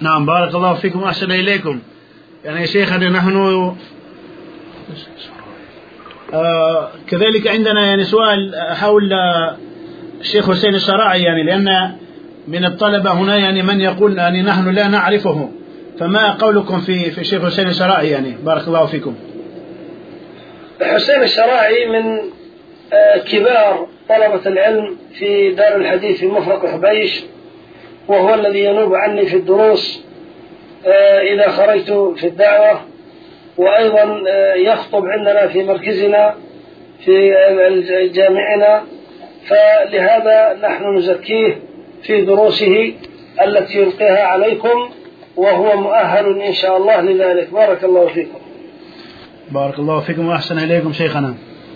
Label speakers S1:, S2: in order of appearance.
S1: نعم بارك الله فيكم أحسن إليكم. يعني شيخنا نحن آه كذلك عندنا يعني سؤال حول آه، الشيخ حسين الشراعي يعني لأن من الطلبة هنا يعني من يقول يعني نحن لا نعرفه. فما قولكم في في الشيخ حسين الشراعي يعني بارك الله فيكم.
S2: حسين الشراعي من آه، كبار طلبة العلم في دار الحديث في مفرق حبيش. وهو الذي ينوب عني في الدروس آه، إذا خرجت في الدعوة. وأيضا آه، يخطب عندنا في مركزنا في جامعنا. فلهذا نحن نزكيه في دروسه التي يلقيها عليكم وهو مؤهل إن شاء الله لذلك. بارك الله فيكم.
S1: بارك الله فيكم وأحسن إليكم شيخنا.